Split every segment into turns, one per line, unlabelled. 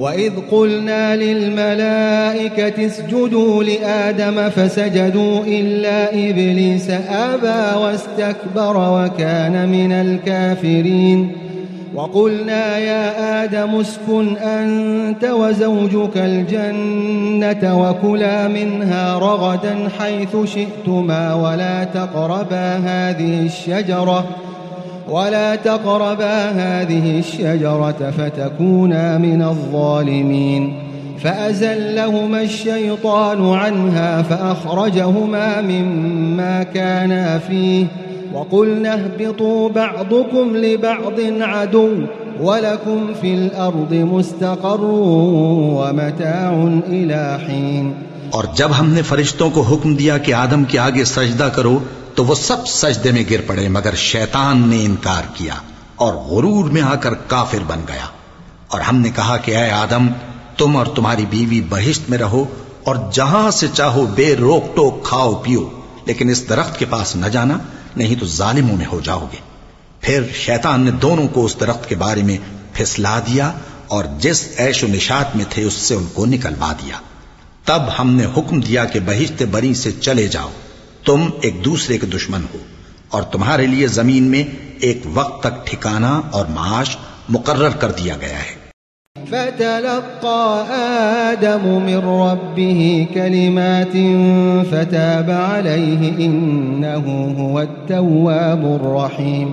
وَإِذْ قُلْنَا لِلْمَلَائِكَةِ اسْجُدُوا لِآدَمَ فَسَجَدُوا إِلَّا إِبْلِيسَ أَبَى وَاسْتَكْبَرَ وَكَانَ مِنَ الْكَافِرِينَ وَقُلْنَا يَا آدَمُ اسْكُنْ أَنْتَ وَزَوْجُكَ الْجَنَّةَ وَكُلَا مِنْهَا رَغَدًا حَيْثُ شِئْتُمَا وَلَا تَقْرَبَا هَذِهِ الشَّجَرَةَ ولا تقربا هذه الشجرة فتكونا من الظالمين. فأزلهما الشيطان عنها فأخرجهما مما كانا فيه. وقلنا اهبطوا بعضكم لبعض عدو ولكم في الأرض مستقر ومتاع إلى حين.
اور جب ہم نے فرشتوں کو حکم دیا کہ آدم کے آگے سجدہ کرو، تو وہ سب سجدے میں گر پڑے، مگر شیطان نے انکار کیا اور غرور میں آ کر کافر بن گیا۔ اور ہم نے کہا کہ اے آدم، تم اور تمہاری بیوی بہشت میں رہو اور جہاں سے چاہو بے روک ٹوک کھاؤ پیو، لیکن اس درخت کے پاس نہ جانا، نہیں تو ظالموں میں ہو جاؤ گے۔ پھر شیطان نے دونوں کو اس درخت کے بارے میں پھسلا دیا اور جس عیش و نشات میں تھے، اس سے ان کو نکلوا دیا۔ تب ہم نے حکم دیا کہ بہشت بری سے چلے جاؤ۔ تم ایک دوسرے کے دشمن ہو اور تمہارے لیے زمین میں ایک وقت تک ٹھکانہ اور معاش مقرر کر دیا گیا ہے۔
فتلقى آدم من ربه كلمات فتاب عليه إنه هو التواب الرحيم۔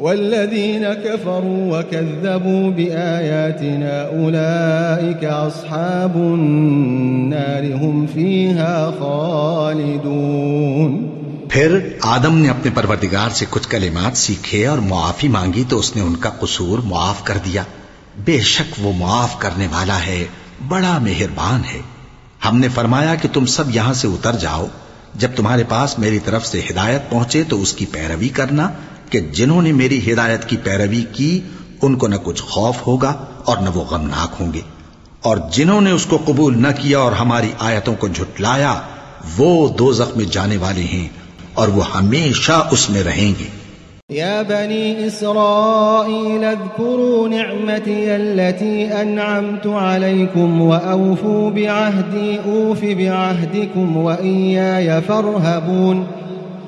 والذين كفروا وكذبوا بآياتنا أولئك أصحاب النار هم فيها خالدون.
پھر آدم نے اپنے پروردگار سے کچھ کلمات سیکھے اور معافی مانگی تو اس نے ان کا قصور معاف کر دیا۔ بے شک وہ معاف کرنے والا ہے، بڑا مہربان ہے۔ ہم نے فرمایا کہ تم سب یہاں سے اتر جاؤ۔ جب تمہارے پاس میری طرف سے ہدایت پہنچے تو اس کی پیروی کرنا کہ جنہوں نے میری ہدایت کی پیروی کی، ان کو نہ کچھ خوف ہوگا اور نہ وہ غمناک ہوں گے۔ اور جنہوں نے اس کو قبول نہ کیا اور ہماری آیتوں کو جھٹلایا، وہ دو میں جانے والے ہیں اور وہ ہمیشہ اس میں رہیں گے۔
يا بني إسرائيل اذكروا نعمتي التي أنعمت عليكم وأوفوا بعهدي أوف بعهدكم وإياي فارهبون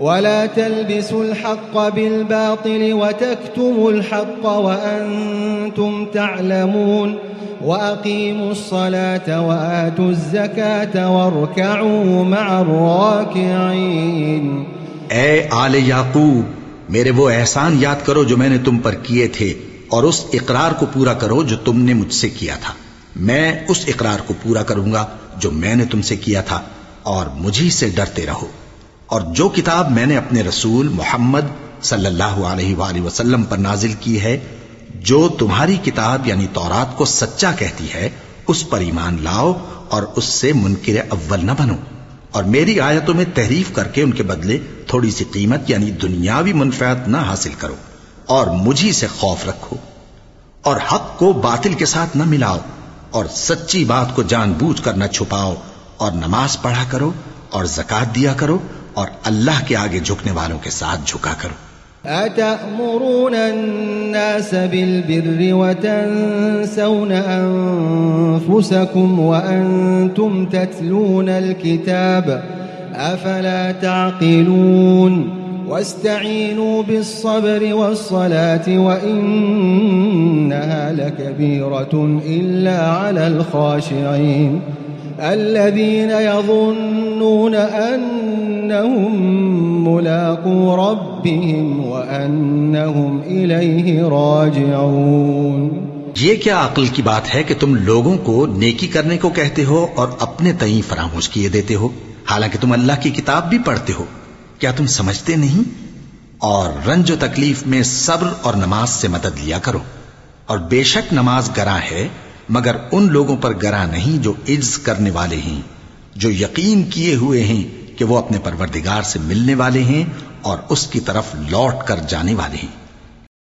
ولا تلبسوا الحق بالباطل وتكتموا الحق وأنتم تعلمون وأقيموا الصلاة وآتوا الزكاة واركعوا مع الراكعين.
اے آل یعقوب، میرے وہ احسان یاد کرو جو میں نے تم پر کیے تھے اور اس اقرار کو پورا کرو جو تم نے مجھ سے کیا تھا۔ میں اس اقرار کو پورا کروں گا جو میں نے تم سے کیا تھا اور مجھے سے ڈرتے رہو۔ اور جو کتاب میں نے اپنے رسول محمد صلی اللہ علیہ وآلہ وسلم پر نازل کی ہے، جو تمہاری کتاب یعنی تورات کو سچا کہتی ہے، اس پر ایمان لاؤ اور اس سے منکر اول نہ بنو۔ اور میری آیتوں میں تحریف کر کے ان کے بدلے تھوڑی سی قیمت یعنی دنیاوی منفعت نہ حاصل کرو اور مجھی سے خوف رکھو۔ اور حق کو باطل کے ساتھ نہ ملاؤ اور سچی بات کو جان بوجھ کر نہ چھپاؤ اور نماز پڑھا کرو اور زکات دیا کرو۔ اور اللہ کے آگے جھکنے والوں کے ساتھ جھکا کرو۔
أتأمرون الناس بالبر وتنسون أنفسكم وأنتم تتلون الكتاب أفلا تعقلون واستعينوا بالصبر والصلاة وإنها لكبيرة إلا على الخاشعين الذين يظنون أنهم ملاقو ربهم وأنهم إليه راجعون.
یہ کیا عقل کی بات ہے کہ تم لوگوں کو نیکی کرنے کو کہتے ہو اور اپنے تئیں فراموش کیے دیتے ہو؟ حالانکہ تم اللہ کی کتاب بھی پڑھتے ہو۔ کیا تم سمجھتے نہیں؟ اور رنج و تکلیف میں صبر اور نماز سے مدد لیا کرو۔ اور بے شک نماز گراں ہے مگر ان لوگوں پر گرا نہیں جو عز کرنے والے ہیں، جو یقین کیے ہوئے ہیں کہ وہ اپنے پروردگار سے ملنے والے ہیں اور اس کی طرف لوٹ کر جانے والے ہیں۔